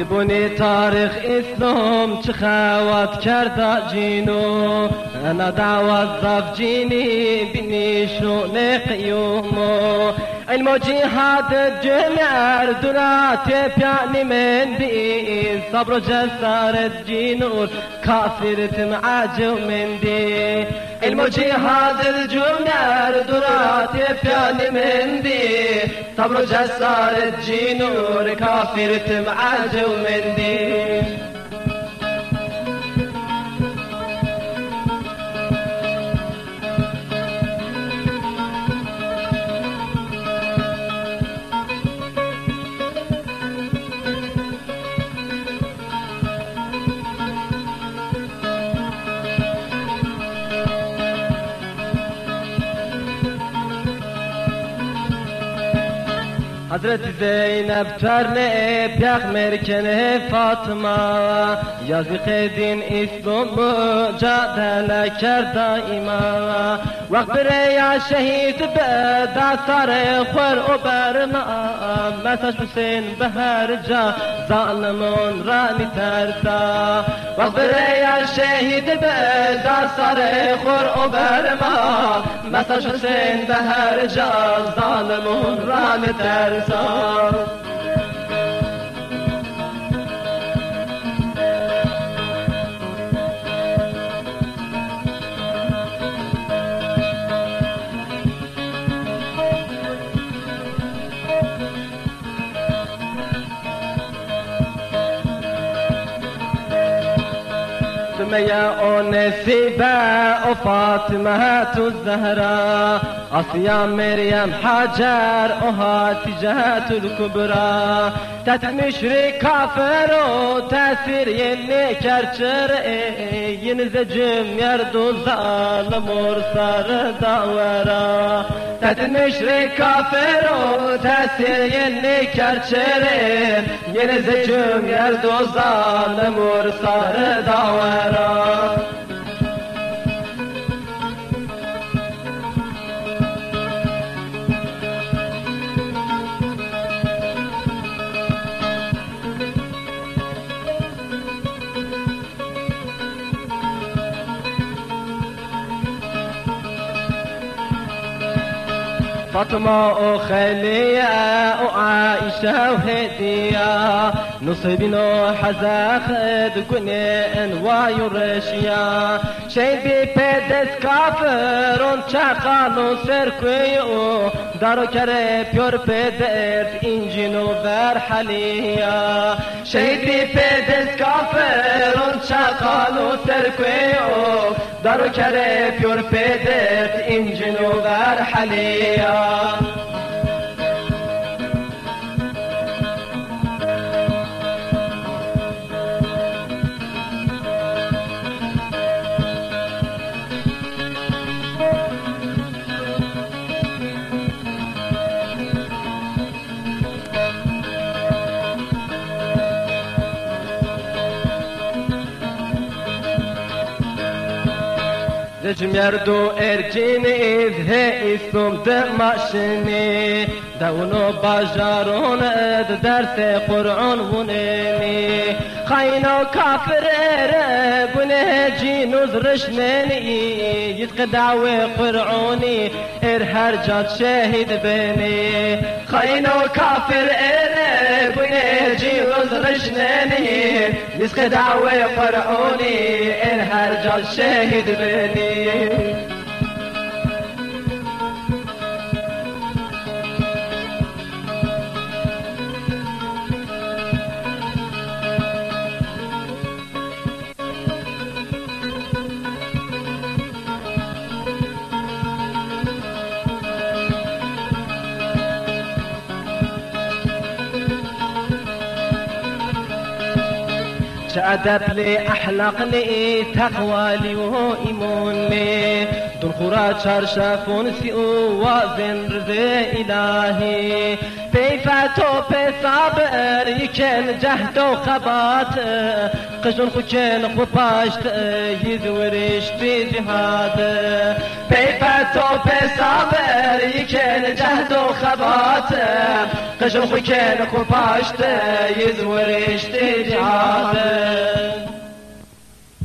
زبوني تاريخ اسلام چه خوات کرده جینو؟ أنا دعوت ضف جینی بنیشون قیومو. علم و جهاد جمعر دولات پیانی من بی صبر و جسارت جینور كافرت معاجو من دي علم و جهاد الجمعر Hazreti Zeynep terle pek merkene Fatıma. Yazık edin İslam'ı cadele ker daima. Vakbire ya şehit be da sarı khur uberna Mesaj Hüseyin beherca zalimun rani tersa یا شهید به دستار خور و برما مساج حسین به هر جا ظالمون را ترسا Fatma ya o Nesibe o Fatıma tu Zehra. Asya Meryem Hacer o Hatice tul Kubra. Tet müşrik kafir o tesir yeni kerçir Yine zecim yer du zalim or sarı davera Dedin müşrik kafir o tesir yeni kerçerim Yeni zeküm yer dozanım ursarı davera فاطمة وخلية وعائشة وهدية نصيبنا حزاخد قنين ويرشيا شيبي بيدس كافر چقانو سركويو دارو كره بيور بيدت انجينو برحليا شيبي بيدس كافر چقانو سركويو دارو كره بيور بيدت انجينو برحليا جمردو ارجيني اذ هي اسم دمشني دولو باجارون اد درس قرآن خائن و کافر اره گنه جینوز رشنینی یدق دعوه قرآنی ار هر جا شهید بینی و کافر اره گنه جینوز رشنینی یدق دعوه قرآنی ار هر جا شهید بینی شادب لي أحلق لي تقوى لي وإيمان لي. دون خورا چارشفون سی أو وازن رزي إلهي بيفتو بصابر يكن جهد وخبات قجن خو كن خو باشت يزورش بجهاد بيفتو بصابر يكن جهد وخبات قجن خو كن خو باشت يزورش بجهاد